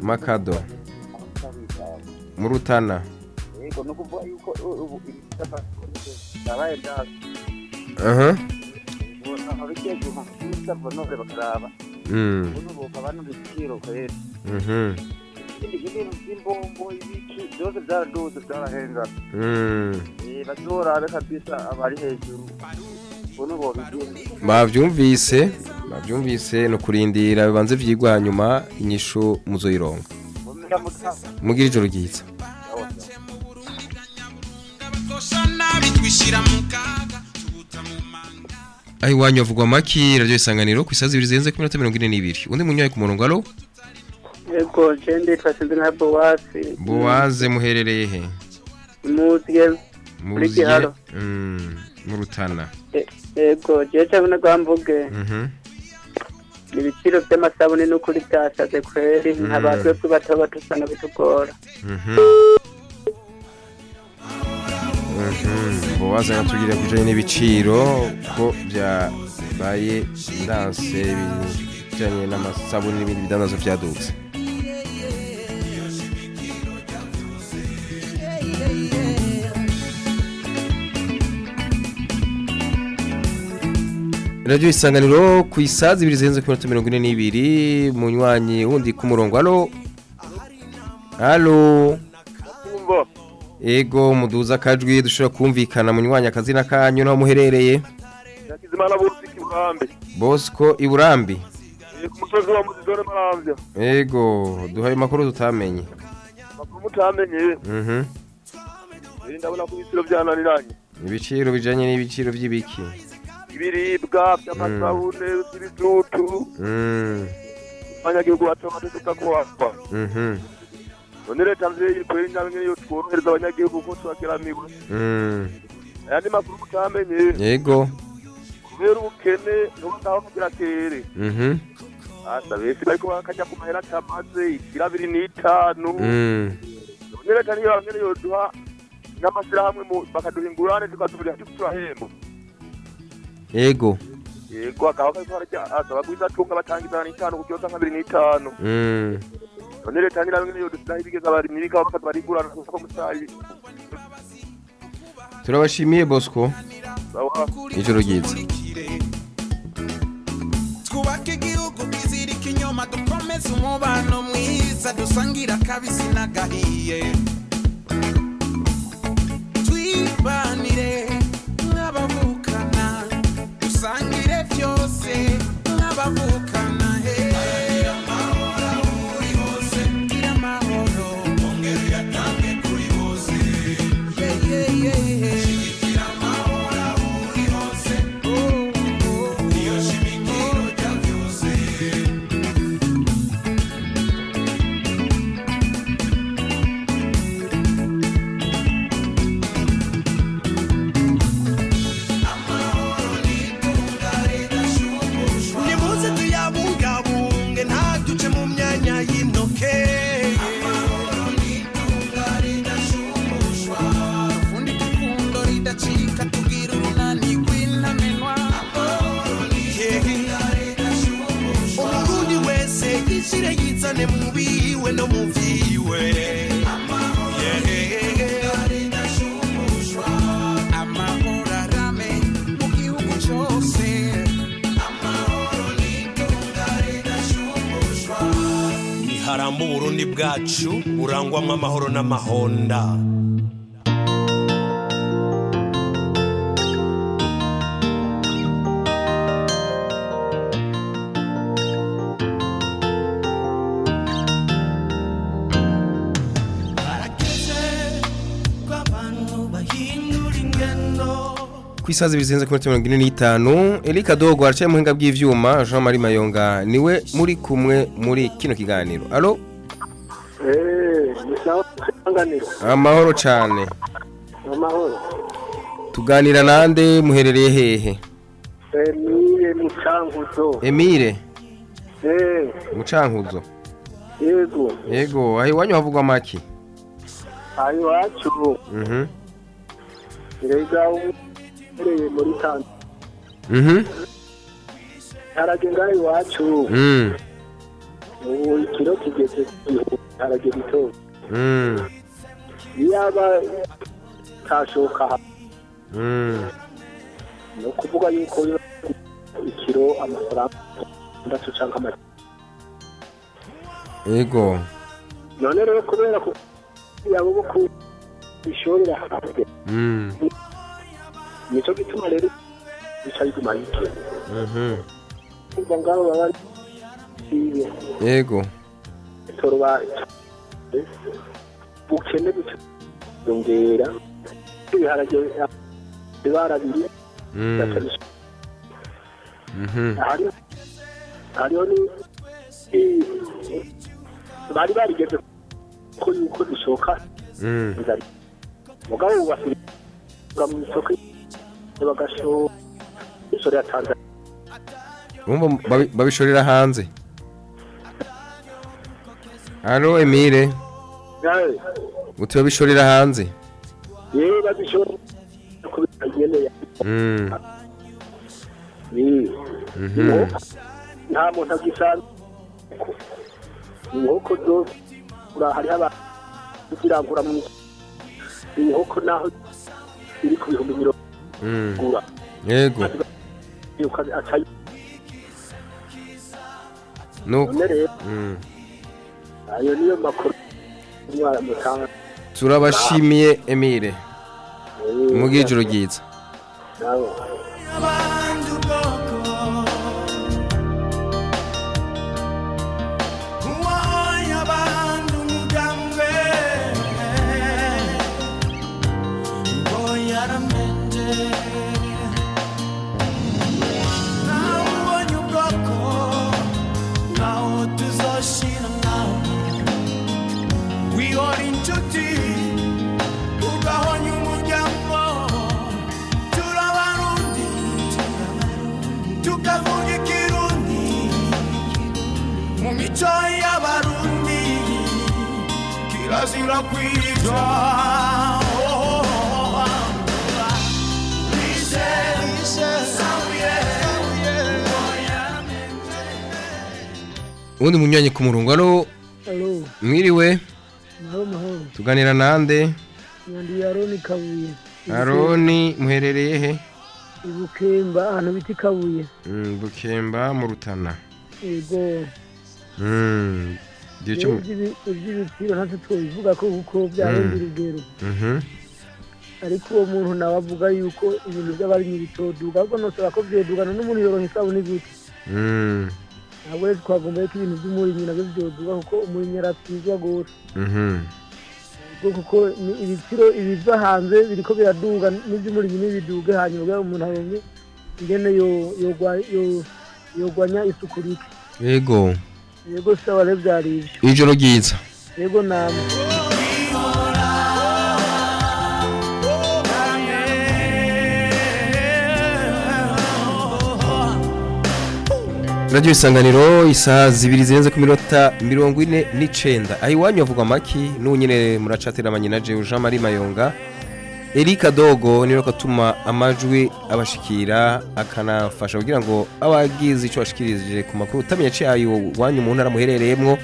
Makado mu Rutana aha aho bigiye guha n'isava none bakaraba Mm. ubu bukaba n'ibiciro kwera mhm ibindi ibintu by'imbombo ibiki byose byaraduze byarahengana mm Eh, bazorabe kabisa abari hejuru ubu bo bigenze bavyumvise bavyumvise no kurindira bibanze vyigwa hanyuma inyishu muzoyironga mugira ijoro ryiza aho iwanyu havugwa amaki radiyo isanganiro ku isaha zibiri zirenze ku minota mirongo ine n'ibiri. Undi munywayi ku murongo alo yego jende twashinze nka bowasi bowaze muherereye he? Muzye giharo. Mm, mu rutana. E- yego jewe cyangwa nagwamvuge Mhm. ibiciro by'amasabune n'ukuri byasaze kweri. Mm. ntabazwe ko bato bato usanga bitugora. Aratubwira ku bijyanye n'ibiciro ko byabaye ndanse ibijyanye n'amasabune n'ibindi bidandazo byadutse radiyo isanganiro ku isaha zibiri zirenze ku minota mirongo ine n'ibiri munywanyi wundi ku murongo alo alo kumva ego muduza akajwi dushobora kumvikana munywanyi akazina kanyu naho muherereye? Ikiburambe bosco iburambi ku musozi wa maramvya ego duhaye amakuru tutamenye makuru mutamenye. Mhm. rero ndabona ko ibiciro byananiranye ibiciro bijanye n'ibiciro by'ibiki? Ibiribwa by'amasabune by'ibitutu. Mm, abanyagihugu bato batetuka kuhakwa mhm. None leta mvyeyi kweri nawe nyene yotworohereza abanyagihugu ko twageramiwe Mm. ayandi makuru mutamenye Yego. kubera ubukene ntubutaho kugira kere Mhm. asa bese bariko bakajya ku mahera atamaze ikira abiri n'itanu none leta niyo nyene yoduha n'amashyirahamwe bakaduha ingurane tukazubira turahemba Yego. yego akaba kariko asaba gwizatunga batanga ijana n'itanu ku kibazo nk'abiri n'itanu. None leta nyine nyene yodusiraho ibigega abarimyi bikaba bakaza barigurana kuko musari Turabashimiye Bosco. Ijoro ryiza. twubake igihugu twizirika inyuma dukomeze umubano mwiza dusangira akabisi n'agahiye twibanire nk'abavukana dusangire byose nk'abavukana n'amahonda Barageze ko abantu bahindura ingendo Kwisaza bizenze ku mirongo ine n'itanu Erika Dogo mu buhinga bw'ivyuma Jean Marie Mayonga ni we muri kumwe muri kino kiganiro. Allo? Amahoro cane. Amahoro. Tuganira nande muherereye hehe? Eh, niye mucankuzo. Emile Mucankuzo. yego. Yego, ahi wanyu havugwa maki. Ayo wacu. Mhm. Rega uhereye muri Tanzania. Mhm. Harage ngaho iwacu. Mm. Ubu ikiro kigeze ku harage gito. Mm. Ha- Mm. ni ukuvuga yuko ikiro amafaranga atandatu canke amajana. Yego. None rero kubera ko yabo bo ku ishorera hanze. Mm. Nico gituma rero bica biguma bike. Mhm. Kumva ngaho baba ibe. Yego. Bukene butongera ibiharage ibara biri hari hariho bari barigeze ko yuko bishoka Mm. mugabo ubu basubira mu isoko bagashora ya Tanzania babishorera hanze. Allo Emile, nawe uti babishorera hanze. yewe babishora kubera nyene ya Mm. ni Mhm. nta muntu agisanzwe inkoko zose ura hariho abantu zirangura mu inkoko naho iri ku bihumbi mirongo gura Yego. yuko acayi Nuko. Mm. Ayo niyo makuru Turabashimiye Emile. Eh, Mugira ubundi munyuranye ku murongo. Alo, mwiriwe. Tuganira nande Aroni muherereye he? Ibukemba. Ahantu bita Kabuye. Mm, bukemba mu rutana. Yego. Mm, Ibyo iby'ibiciro ntacyo twabivuga ko kuko byarenze urugero. Mhm. Ariko uwo muntu nawe avuga yuko ibintu by'abarimyi bitoduga ahubwo nosaba ko byodugana n'umuntu yoronka isabune gute. Ntabwo rero twagomba ko ibintu by'umurimyi na byo byoduga kuko umurimyi aratwizwa gose. mhm. Ubwo kuko ibiciro ibiva hanze biriko biraduga n'iby'umurimyi n'ibiduge hanyuma ngo umuntu aronke ingene yo- yogwa- yo- yogwanya isuku rike. yego yego sawa rero byari ibyo ijoro ryiza yego namwe radiyo isanganiro isaha zibiri zirenze ku minota mirongo ine n'icenda. Aho iwanyu havugwa amaki n'ubu nyine muracatira jewe jean marie mayonga. Erika dogo ni we atuma amajwi abashikira akanafasha kugira ngo abagize icyo bashikirije ku makuru. Utamenya cyayo iwanyu mu ntara muherereyemwo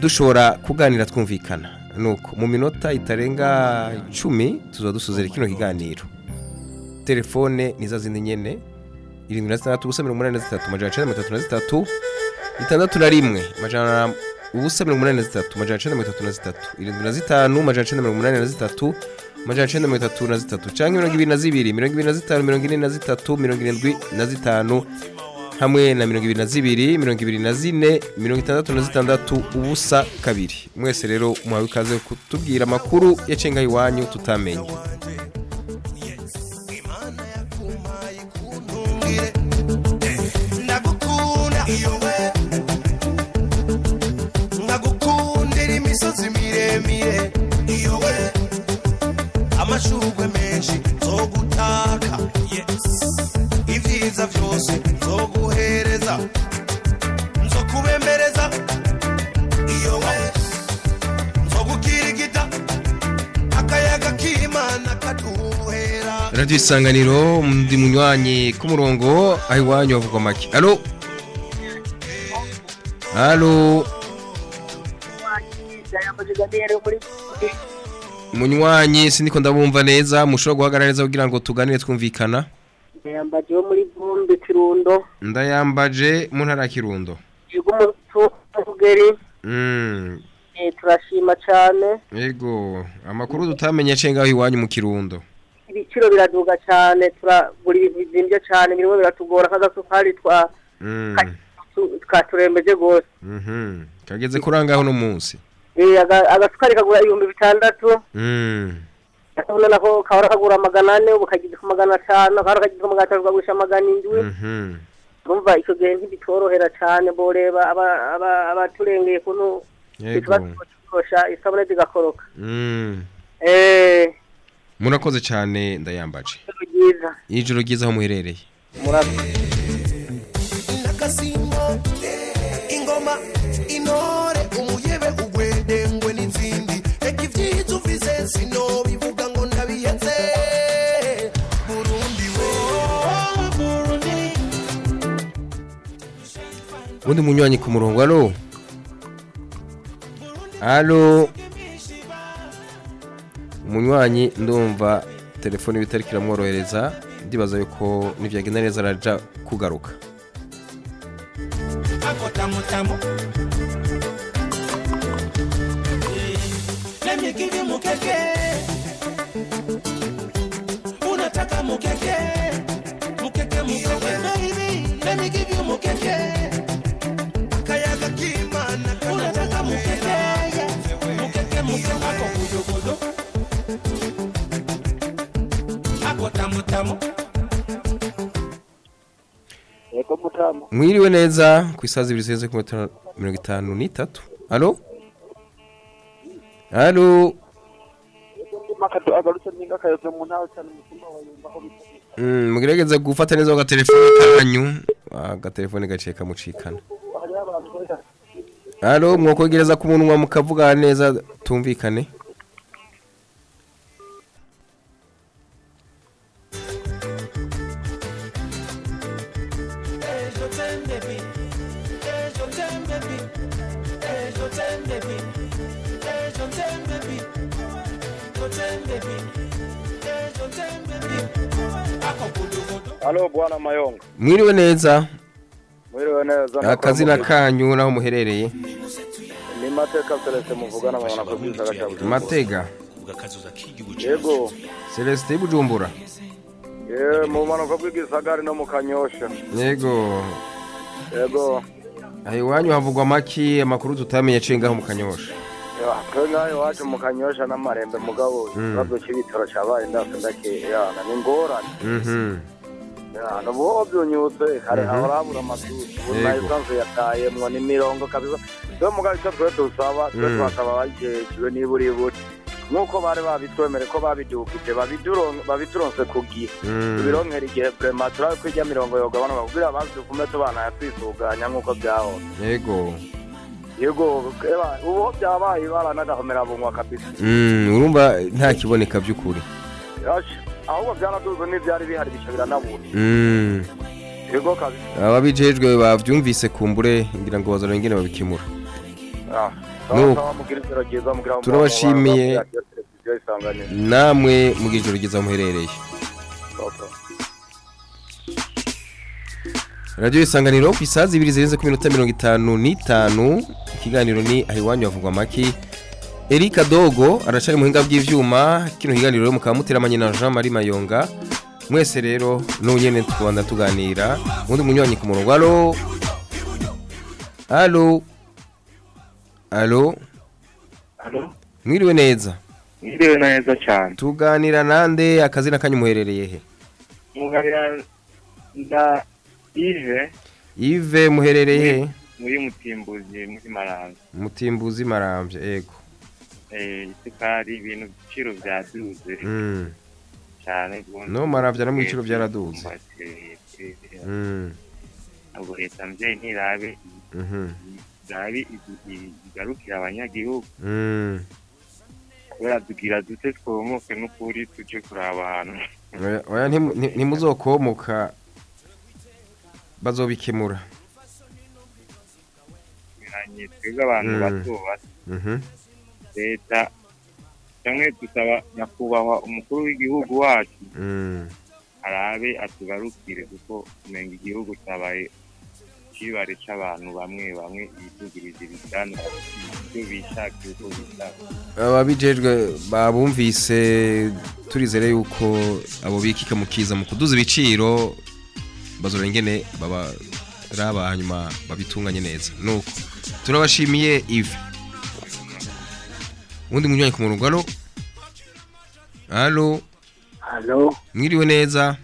dushobora kuganira twumvikana. Nuko mu minota itarenga icumi tuza dusuzera kino kiganiro. Telefone ni za zindi nyene. Irindwi na zitandatu ubusa mirongo umunani na zitatu amajana cenda mirongo itatu na zitatu itandatu na rimwe amajana ubusa mirongo umunani na zitatu amajana cenda mirongo itatu na zitatu irindwi na zitanu amajana cenda mirongo umunani na zitatu amajana cenda mirongo itatu na zitatu canke mirongo ibiri na zibiri mirongo ibiri na zitanu mirongo ine na zitatu mirongo irindwi na zitanu hamwe na mirongo ibiri na zibiri mirongo ibiri na zine mirongo itandatu na zitandatu ubusa kabiri. Mwese rero muhawe ikaze kutubwira amakuru yacenga iwanyu tutamenye amashurwe menshi nzogutaka ibyiza byose nzoguhereza nzokubembereza iyo we nzogukirigita akayaga k'imana kaduhera. Radiyo isanganiro ndi munywanyi ku murongo aho iwanyu havugwa make. Alo alo munywanyi sindiko ndabumva neza. Mushobora guhagarara neza kugira ngo tuganire twumvikana? Yambaje wo muri vumbi kirundo. Ndayambaje mu ntara kirundo. Yego umutugeri Mm, turashima cyane yego amakuru tutamenye acenga aho iwanyu mu kirundo. Ibiciro biraduga cyane turagura ibintu bizimbye cyane birimo biratugora nk'agasukari twa Mm, tu- twaturembeje rwose. Mhm. kageze kurangaho no munsi. Eh, agasukari kagura ibihumbi bitandatu. Mm, urabona nako kahora kagura magana ane ubu kageze ku magana atanu kahora kageze ku magana atanu kagurisha magana indwi. Mhm. urumva icyo gihe ntibitworohera cyane boreba aba- aba- abaturengeye kuntu bitubasha isabune zigakoroka Mm. eh. Murakoze cyane ndayambaje. Ijoro ryiza. Aho muherereye. Murakoze uvize sinobivuga ngo ndabiyetse burundi we burundi undi munywanyi ku murongo alo alo umunywanyi ndumva telefone bitari kiramworohereza ndibaza yuko nibyagenda neza araja kugaruka me give you mukeke unataka mukeke mukeke mukeke baby. Let me give you mukeke akayaga k'imana unataka mukeke mukeke mukeke ako kudogodo ako tamutamu yego mutamu. Mwiriwe neza ku isaha zibiri zirenze ku minota mirongo itanu n'itatu. Alo? Alo? makado agarutse ninga kayove mu ntara cyane umutima wa yumva aho bisa Mm, mugerageze gufata neza agatelefone kanyu agatelefone gaciye kamucikana hariho abantu bari alo mwokwegereza ku munwa mukavuga neza tumvikane bwana Mayonga. mwiriwe neza Mwiriwe neza. akazina kanyu naho muherereye Ni mateka Celeste muvugana mu ko bizaga cyabuze. matega Yego. celeste bujumbura Eh mu manuka bw'igisagari no mu kanyosha. yego Yego. ayi iwanyu havugwa amaki amakuru tutamenye aciye ngaho mu kanyosha Ya, twe ngaho iwacu mu kanyosha n'amarembe mugabo Mm. ikibazo cy'ibitaro cyabaye ndase ndake yana ni ngorane. Nubo byunyutse kare Mhm. abarabura amasusi. Una Yego. isanzwe yatayemwo ni mirongo kabisa. Twe mugabo icyo twe dusaba twe Mm. twasaba abajejwe niburi buri. Nk'uko bari babitwemere ko babidukije babituronse ku gihe. Tubironkera igihe prema turabe ko ijya mirongo yogabanuka kugira abazi dukume tubana yatwisuganya nk'uko byahora yego yego ubu byabaye ibara n'agahomera bunywa kabisa urumva nta kiboneka by'ukuri ahubwo byaraduze n'ibyari bihari bica biranabura Mm. yego kabisa ababijejwe bavyumvise kumbure ngira ngo bazana ingene babikemura Ah, Turabashimiye. namwe mugira ijoro ryiza muherereye radiyo isanganiro ku isaha zibiri zirenze ku minota mirongo itanu n'itanu ikiganiro ni aho iwanyu havugwa amaki erika dogo aracari mu buhinga bw'ivyuma kino kiganiro rero mukaba muteramanye na jean marie mayonga. Mwese rero n'ubu nyene tukabanda tuganira. Ubundi munywanyi ku murongo. Alo alo alo mwiriwe neza? Mwiriwe neza cyane. tuganira nande? Akazina kanyu muherereye he? Mugarira nda Ive Yves muherereye he? Muri Mutimbuzi muri Maranza. mutimbuzi marambye ego. Isukari ibintu biciro byaduze Mm. cyane ubundi- no maravya no mu biciro byaraduze Mm. Ntabwo leta mvyeyi ntirabe Mhm. irabe igarukira abanyagihugu Mm. kubera tugira dute twomoke n'ukuri tuje kuraba ahantu ntimuzokomoka bazobikemura twebwe abantu bato bato. Leta cyangwa dusaba nyakubahwa umukuru w'igihugu wacu Mm. arabe atugarukire kuko umenga igihugu cyabaye ikibare c'abantu bamwe bamwe bitugiriza ibijyana ibyo bishakiye uko bishaka ababijejwe babumvise turizere yuko abo bikika mu kiza mu kuduza ibiciro bazora ingene babaraba hanyuma babitunganye neza. Nuko turabashimiye Yves. Undi munywanyi ku murongo alo? Alo? Halo mwiriwe neza?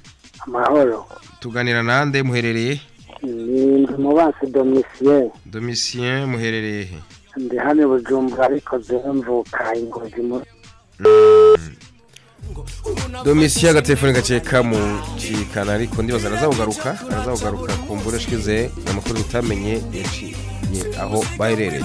Amahoro. Tuganira nande muherereye? Ni ndumubansi domisiyeni domitien. Muherereye he? Ndi hano bujumbura ariko zemvuka ingozi muri domitien agatelefone gaciye kamucikana ariko ndibaza arazabugaruka arazabugaruka kumbura shikize amakuru tutamenye yaciye aho baherereye.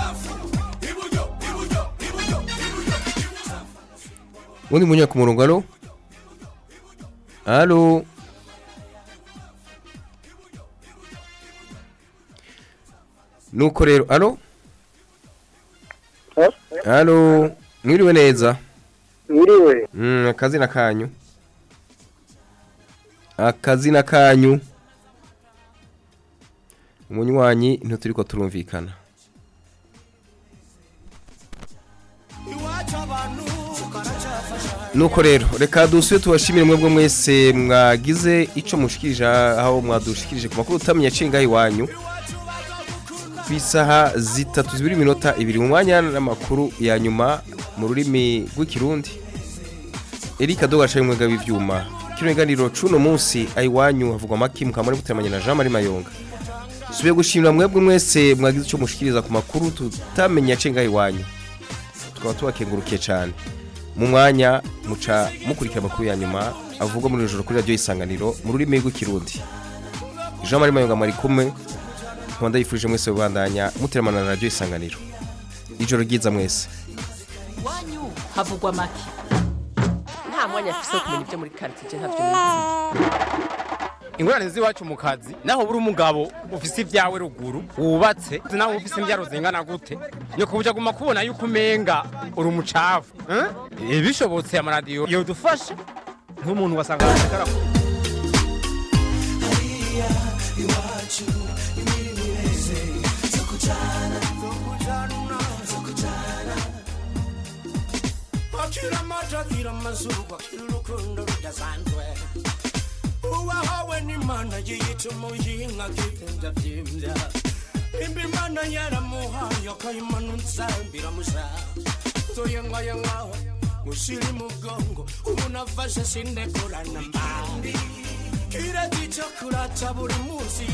undi mwenye ku murongo alo alo. Nuko rero alo. Alo mwiriwe neza. Mwiriwe Mm, akazina kanyu. Akazina kanyu. Umunywanyi ntituriko turumvikana nuko rero reka dusuye tubashimire mwebwe mwese mwagize icyo mushikirije aho mwadushikirije ku makuru utamenye acinga iwanyu ku isaha zitatu zibiri iminota ibiri mu mwanya n'amakuru ya nyuma mu rurimi rw'ikirundi. Erika dogasha y'umwega w'ibyuma. Kino kiganiro c'uno munsi ayiwanyu havugwa amaki muri guteramanya na jean marie mayonga. Subiye gushimira mwebwe mwese mwagize icyo mushikiriza ku makuru tutamenye acinga iwanyu. Tukaba tubakengurukiye cyane mu mwanya muca mukurikira amakuru ya nyuma avugwa muri iri joro kuri radiyo isanganiro mu rurimi rw'ikirundi. Jean marie mayonga mwari kumwe nkaba ndayifurije mwese kubandanya muteramana na radiyo isanganiro. Ijoro ryiza mwese. Iwanyu havugwa make. Nta mwanya afise wo kumenya ibyo muri karitsiye ntabyo ingorane z'iwacu mu kazi naho buri umugabo ufise ibyawe ruguru wubatse naho ufise imbyaro zingana gute nyoko buja guma kubona yuko umenga uri umucafu eh? bishobotse amaradiyo yodufasha nk'umuntu wasanga arakara iwacu imirimo ireze zo kujana uwahawe n'imana yiyita umuyinka akitenda imba imana yaramuhaye akayimanutsa biramusha toyengayengaho gushira imugongo umuntu afashe sindekurana mba kireti cyo kurata buri munsi